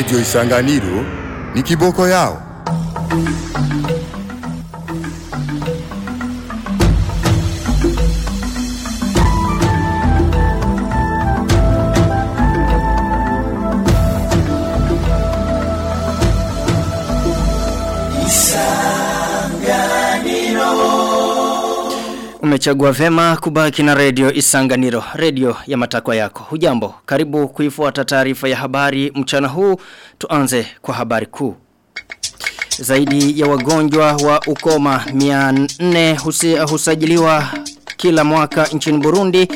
Radio Isanganiro ni kiboko yao. Umechagua vema kubaki na redio Isanganiro, redio ya matakwa yako. Hujambo, karibu kuifuata taarifa ya habari mchana huu, tuanze kwa habari kuu. Zaidi ya wagonjwa wa ukoma 400 husi, husajiliwa kila mwaka nchini Burundi.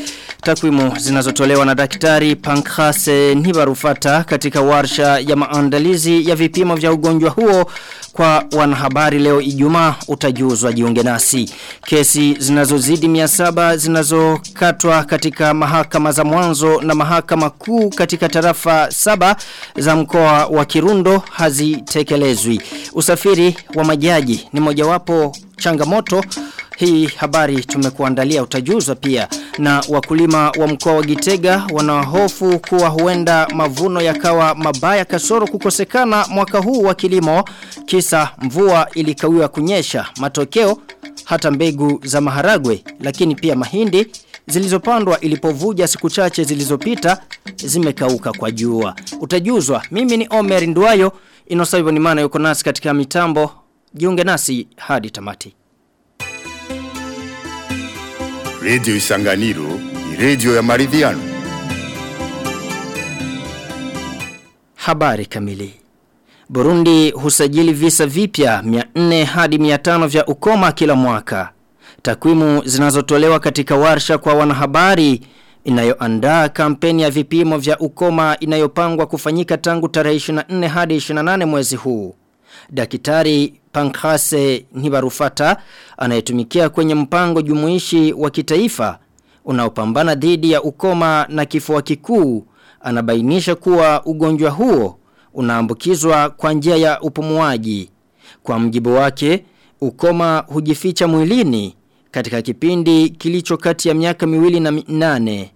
Takwimu zinazotolewa na daktari Pankrase Nibarufata katika warsha ya maandalizi ya vipimo vya ugonjwa huo kwa wanahabari leo Ijumaa utajuzwa jiunge nasi. Kesi zinazozidi 700 zinazokatwa katika mahakama za mwanzo na mahakama kuu katika tarafa saba za mkoa wa Kirundo hazitekelezwi. Usafiri wa majaji ni mojawapo changamoto hii habari tumekuandalia utajuzwa pia na wakulima wa mkoa wa Gitega wanahofu kuwa huenda mavuno yakawa mabaya kasoro kukosekana mwaka huu wa kilimo kisa mvua ilikawiwa kunyesha matokeo hata mbegu za maharagwe lakini pia mahindi zilizopandwa ilipovuja siku chache zilizopita zimekauka kwa jua. Utajuzwa mimi ni Omer Nduayo maana yuko nasi katika mitambo. Jiunge nasi hadi tamati Radio Isanganiro ni redio ya maridhiano. Habari kamili. Burundi husajili visa vipya 400 hadi 500 vya ukoma kila mwaka. Takwimu zinazotolewa katika warsha kwa wanahabari inayoandaa kampeni ya vipimo vya ukoma inayopangwa kufanyika tangu tarehe 24 hadi 28 mwezi huu. Dakitari Pankrase Nibarufata anayetumikia kwenye mpango jumuishi wa kitaifa unaopambana dhidi ya ukoma na kifua kikuu anabainisha kuwa ugonjwa huo unaambukizwa kwa njia ya upumuaji. Kwa mjibu wake, ukoma hujificha mwilini katika kipindi kilicho kati ya miaka miwili na nane.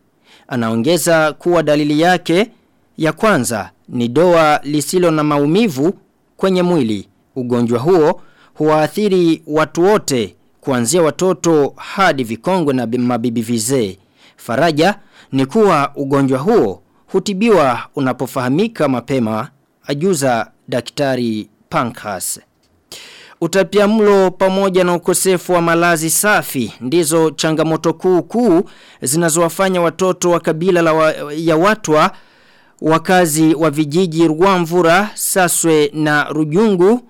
Anaongeza kuwa dalili yake ya kwanza ni doa lisilo na maumivu kwenye mwili. Ugonjwa huo huwaathiri watu wote kuanzia watoto hadi vikongwe na mabibi vizee. Faraja ni kuwa ugonjwa huo hutibiwa unapofahamika mapema ajuza daktari Pankas. Utapiamlo pamoja na ukosefu wa malazi safi ndizo changamoto kuu kuu zinazowafanya watoto wa kabila la wa, ya watwa wakazi wa vijiji Rwamvura, Saswe na Rujungu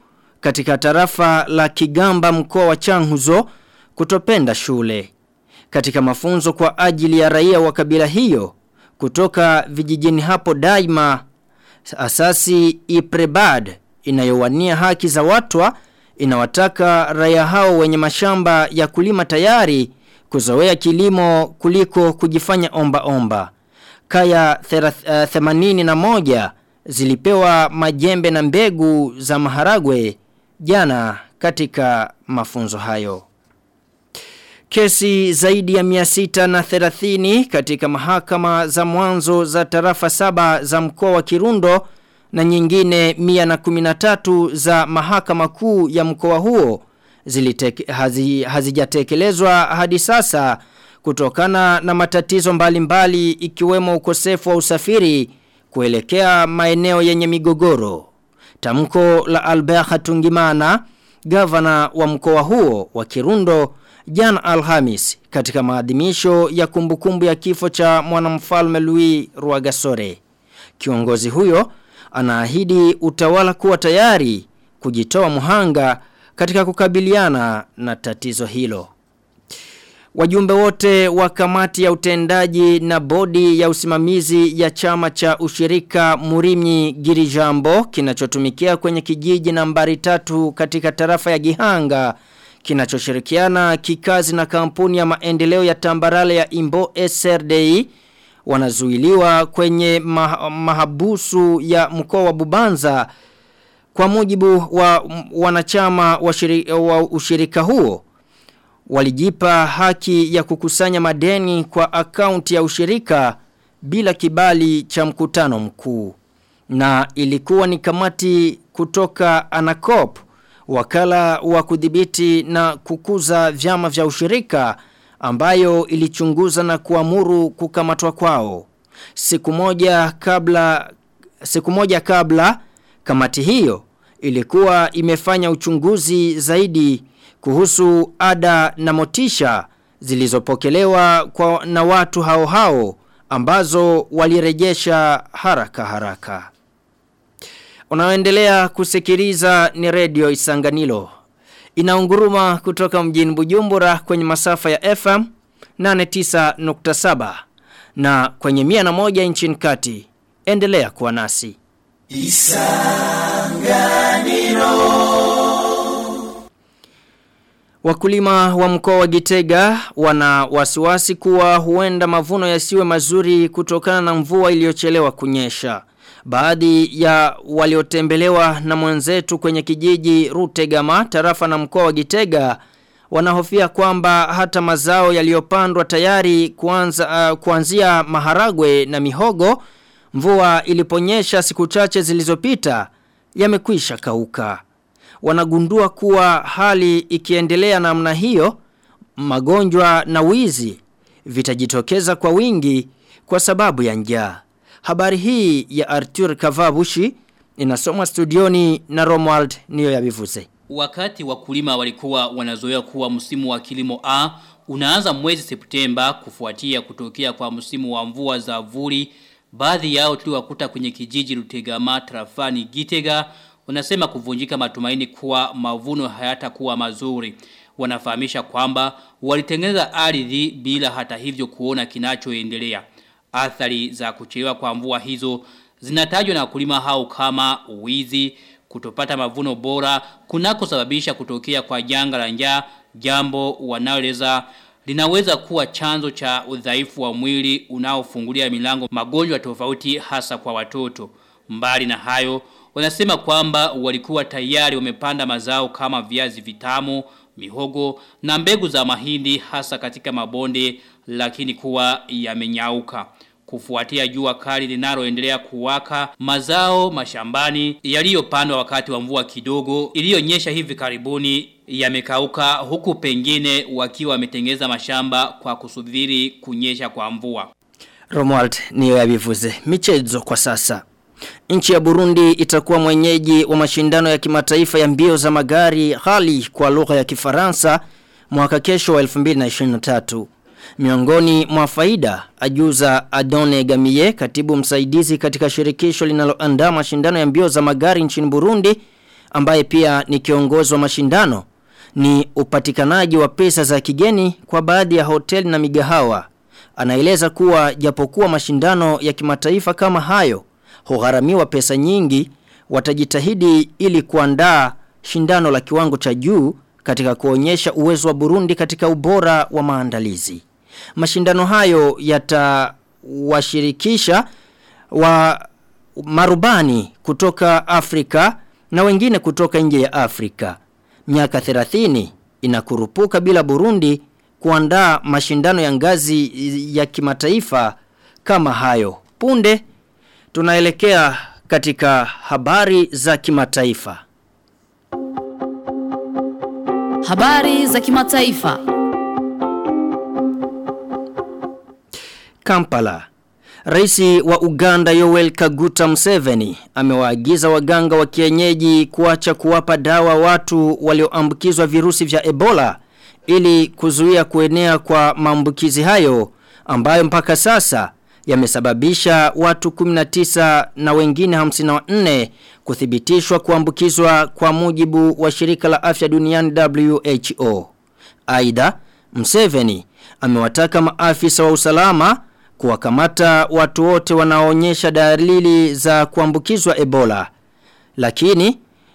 katika tarafa la Kigamba mkoa wa Changuzo kutopenda shule. Katika mafunzo kwa ajili ya raia wa kabila hiyo kutoka vijijini hapo daima asasi Iprebad inayowania haki za watwa inawataka raia hao wenye mashamba ya kulima tayari kuzoea kilimo kuliko kujifanya omba omba. Kaya 81 zilipewa majembe na mbegu za maharagwe jana katika mafunzo hayo. Kesi zaidi ya 630 katika mahakama za mwanzo za tarafa saba za mkoa wa Kirundo na nyingine 113 za mahakama kuu ya mkoa huo ziliteke, hazi, hazijatekelezwa hadi sasa kutokana na matatizo mbalimbali mbali ikiwemo ukosefu wa usafiri kuelekea maeneo yenye migogoro. Tamko la Albert Hatungimana, gavana wa mkoa huo wa Kirundo, Jan Alhamis katika maadhimisho ya kumbukumbu ya kifo cha mwanamfalme Louis Rwagasore. Kiongozi huyo anaahidi utawala kuwa tayari kujitoa muhanga katika kukabiliana na tatizo hilo. Wajumbe wote wa kamati ya utendaji na bodi ya usimamizi ya chama cha ushirika Murimyi Girijambo kinachotumikia kwenye kijiji nambari tatu katika tarafa ya Gihanga kinachoshirikiana kikazi na kampuni ya maendeleo ya tambarale ya Imbo SRDI wanazuiliwa kwenye ma mahabusu ya mkoa wa Bubanza. Kwa mujibu wa wanachama wa, shiri, wa ushirika huo walijipa haki ya kukusanya madeni kwa akaunti ya ushirika bila kibali cha mkutano mkuu. na ilikuwa ni kamati kutoka Anacop wakala wa kudhibiti na kukuza vyama vya ushirika ambayo ilichunguza na kuamuru kukamatwa kwao. Siku moja kabla siku moja kabla kamati hiyo ilikuwa imefanya uchunguzi zaidi kuhusu ada na motisha zilizopokelewa kwa na watu hao hao ambazo walirejesha haraka haraka. Unaoendelea kusikiliza ni redio Isanganilo. Inaunguruma kutoka mjini Bujumbura kwenye masafa ya FM 89.7 na kwenye mia na moja nchini kati. Endelea kuwa nasi. Wakulima wa mkoa wa Gitega wana wasiwasi kuwa huenda mavuno yasiwe mazuri kutokana na mvua iliyochelewa kunyesha. Baadhi ya waliotembelewa na mwenzetu kwenye kijiji Rutegama tarafa na mkoa wa Gitega wanahofia kwamba hata mazao yaliyopandwa tayari kuanza uh, kuanzia maharagwe na mihogo mvua iliponyesha siku chache zilizopita yamekwisha kauka. Wanagundua kuwa hali ikiendelea namna hiyo magonjwa na wizi vitajitokeza kwa wingi kwa sababu ya njaa. Habari hii ya Arthur Kavabushi inasomwa studioni na Romuald niyo ya bivuze. Wakati wakulima walikuwa wanazoea kuwa msimu wa kilimo A unaanza mwezi Septemba kufuatia kutokea kwa msimu wa mvua za vuli baadhi yao tuliwakuta kwenye kijiji Rutegama trafani Gitega wanasema kuvunjika matumaini kuwa mavuno hayatakuwa mazuri. Wanafahamisha kwamba walitengeneza ardhi bila hata hivyo kuona kinachoendelea. Athari za kuchelewa kwa mvua hizo zinatajwa na wakulima hao kama uwizi kutopata mavuno bora kunakosababisha kutokea kwa janga la njaa jambo wanaoleza linaweza kuwa chanzo cha udhaifu wa mwili unaofungulia milango magonjwa tofauti hasa kwa watoto. Mbali na hayo wanasema kwamba walikuwa tayari wamepanda mazao kama viazi vitamu mihogo na mbegu za mahindi hasa katika mabonde lakini kuwa yamenyauka kufuatia jua kali linaloendelea kuwaka mazao mashambani yaliyopandwa wakati wa mvua kidogo iliyonyesha hivi karibuni yamekauka huku pengine wakiwa wametengeza mashamba kwa kusubiri kunyesha kwa mvua. Romuald niyo yabivuze. Michezo kwa sasa. Nchi ya Burundi itakuwa mwenyeji wa mashindano ya kimataifa ya mbio za magari hali kwa lugha ya kifaransa mwaka kesho wa 2023. Miongoni mwa faida ajuza Adone Gamie katibu msaidizi katika shirikisho linaloandaa mashindano ya mbio za magari nchini Burundi ambaye pia ni kiongozi wa mashindano ni upatikanaji wa pesa za kigeni kwa baadhi ya hoteli na migahawa. Anaeleza kuwa japokuwa mashindano ya kimataifa kama hayo hugharamiwa pesa nyingi watajitahidi ili kuandaa shindano la kiwango cha juu katika kuonyesha uwezo wa Burundi katika ubora wa maandalizi. Mashindano hayo yatawashirikisha wa marubani kutoka Afrika na wengine kutoka nje ya Afrika. Miaka 30 inakurupuka bila Burundi kuandaa mashindano ya ngazi ya kimataifa kama hayo. Punde tunaelekea katika habari za kimataifa. Habari za kimataifa. Kampala. Raisi wa Uganda Yoweri Kaguta Museveni amewaagiza waganga wa kienyeji kuacha kuwapa dawa watu walioambukizwa virusi vya Ebola ili kuzuia kuenea kwa maambukizi hayo ambayo mpaka sasa yamesababisha watu 19 na wengine 54 kuthibitishwa kuambukizwa kwa mujibu wa shirika la afya duniani WHO. Aidha, Mseveni amewataka maafisa wa usalama kuwakamata watu wote wanaoonyesha dalili za kuambukizwa Ebola. Lakini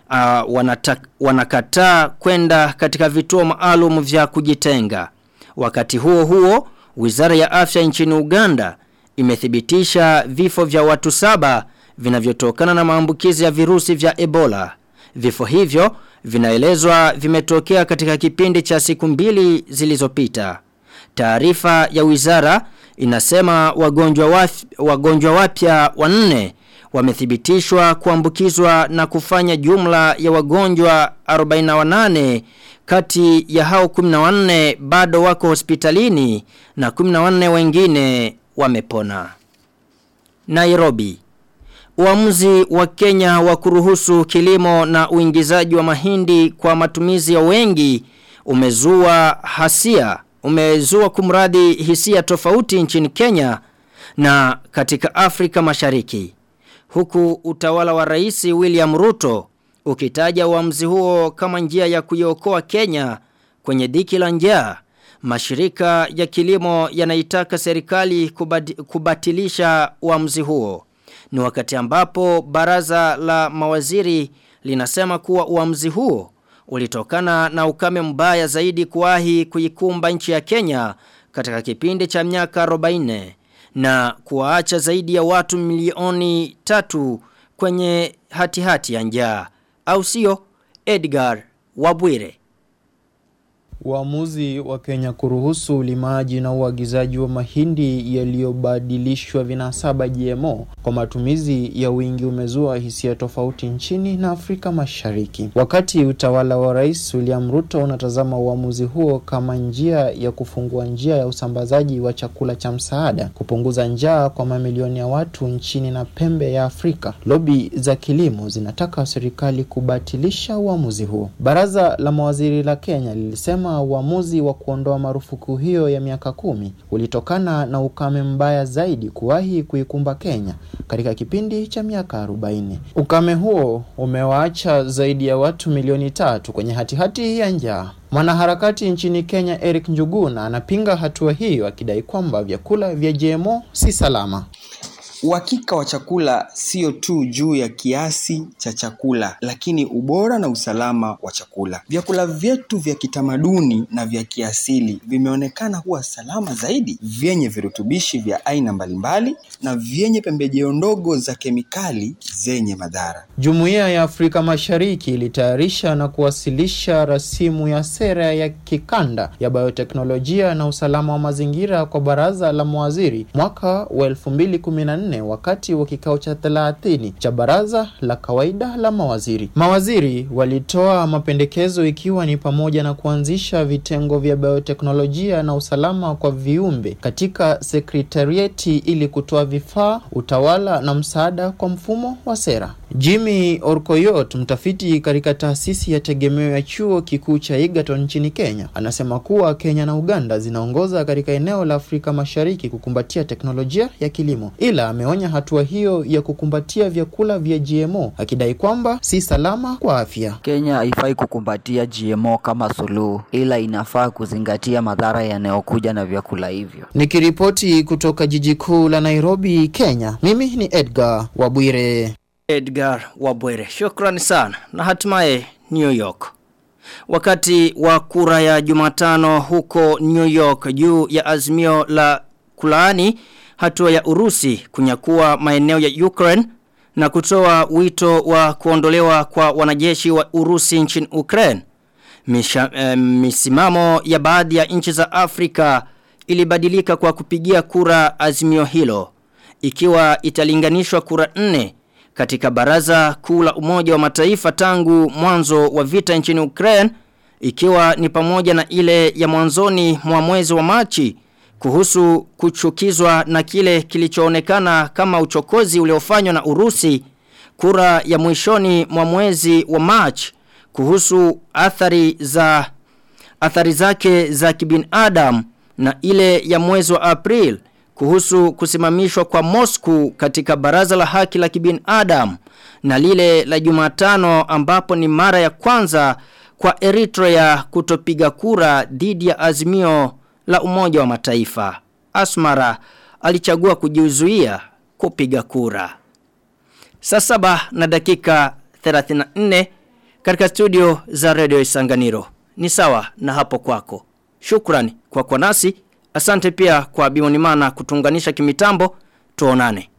uh, wanata, wanakataa kwenda katika vituo maalum vya kujitenga. Wakati huo huo, Wizara ya Afya nchini Uganda imethibitisha vifo vya watu saba vinavyotokana na maambukizi ya virusi vya Ebola. Vifo hivyo vinaelezwa vimetokea katika kipindi cha siku mbili zilizopita. Taarifa ya wizara inasema wagonjwa waf, wagonjwa wapya wanne wamethibitishwa kuambukizwa na kufanya jumla ya wagonjwa 48 kati ya hao 14 bado wako hospitalini na 14 wengine wamepona. Nairobi Uamuzi wa Kenya wa kuruhusu kilimo na uingizaji wa mahindi kwa matumizi ya wengi umezua hasia, umezua kumradi hisia tofauti nchini Kenya na katika Afrika Mashariki. Huku utawala wa Rais William Ruto ukitaja uamuzi huo kama njia ya kuiokoa Kenya kwenye diki la njaa. Mashirika ya kilimo yanaitaka serikali kubatilisha uamuzi huo. Ni wakati ambapo baraza la mawaziri linasema kuwa uamuzi huo ulitokana na ukame mbaya zaidi kuwahi kuikumba nchi ya Kenya katika kipindi cha miaka 40 na kuwaacha zaidi ya watu milioni tatu kwenye hatihati hati ya njaa. Au sio? Edgar Wabwire Uamuzi wa Kenya kuruhusu ulimaji na uagizaji wa mahindi yaliyobadilishwa vinasaba GMO kwa matumizi ya wingi umezua hisia tofauti nchini na Afrika Mashariki. Wakati utawala wa Rais William Ruto unatazama uamuzi huo kama njia ya kufungua njia ya usambazaji wa chakula cha msaada, kupunguza njaa kwa mamilioni ya watu nchini na pembe ya Afrika, lobi za kilimo zinataka serikali kubatilisha uamuzi huo. Baraza la mawaziri la Kenya lilisema uamuzi wa kuondoa marufuku hiyo ya miaka kumi ulitokana na ukame mbaya zaidi kuwahi kuikumba Kenya katika kipindi cha miaka 40. Ukame huo umewaacha zaidi ya watu milioni tatu kwenye hatihati hati ya njaa. Mwanaharakati nchini Kenya Eric Njuguna anapinga hatua hiyo akidai kwamba vyakula vya GMO si salama. Uhakika wa chakula sio tu juu ya kiasi cha chakula, lakini ubora na usalama wa chakula. Vyakula vyetu vya kitamaduni na vya kiasili vimeonekana kuwa salama zaidi, vyenye virutubishi vya aina mbalimbali na vyenye pembejeo ndogo za kemikali zenye madhara. Jumuiya ya Afrika Mashariki ilitayarisha na kuwasilisha rasimu ya sera ya kikanda ya bioteknolojia na usalama wa mazingira kwa baraza la mawaziri mwaka wa 2014 wakati wa kikao cha 30 cha baraza la kawaida la mawaziri. Mawaziri walitoa mapendekezo ikiwa ni pamoja na kuanzisha vitengo vya bioteknolojia na usalama kwa viumbe katika sekretarieti ili kutoa vifaa, utawala na msaada kwa mfumo wa sera. Jimmy Orkoyot, mtafiti katika taasisi ya tegemeo ya chuo kikuu cha Egerton nchini Kenya, anasema kuwa Kenya na Uganda zinaongoza katika eneo la Afrika Mashariki kukumbatia teknolojia ya kilimo, ila ameonya hatua hiyo ya kukumbatia vyakula vya GMO akidai kwamba si salama kwa afya. Kenya haifai kukumbatia GMO kama suluhu, ila inafaa kuzingatia madhara yanayokuja na vyakula hivyo. Nikiripoti kutoka jiji kuu la Nairobi, Kenya, mimi ni Edgar Wabwire. Edgar Wabwere. Shukrani sana. Na hatimaye New York. Wakati wa kura ya Jumatano huko New York juu ya azimio la kulaani hatua ya Urusi kunyakua maeneo ya Ukraine na kutoa wito wa kuondolewa kwa wanajeshi wa Urusi nchini Ukraine. Misha, eh, misimamo ya baadhi ya nchi za Afrika ilibadilika kwa kupigia kura azimio hilo ikiwa italinganishwa kura nne katika baraza kuu la umoja wa mataifa tangu mwanzo wa vita nchini Ukraine ikiwa ni pamoja na ile ya mwanzoni mwa mwezi wa Machi kuhusu kuchukizwa na kile kilichoonekana kama uchokozi uliofanywa na Urusi kura ya mwishoni mwa mwezi wa Machi kuhusu athari za athari zake za kibinadamu na ile ya mwezi wa April kuhusu kusimamishwa kwa Moscow katika baraza la haki la kibinadamu na lile la Jumatano ambapo ni mara ya kwanza kwa Eritrea kutopiga kura dhidi ya azimio la Umoja wa Mataifa. Asmara alichagua kujiuzuia kupiga kura. Saa saba na dakika 34 katika studio za Radio Isanganiro. Ni sawa na hapo kwako. Shukrani kwa kwa nasi. Asante pia kwa Bionimana kutunganisha kimitambo. Tuonane.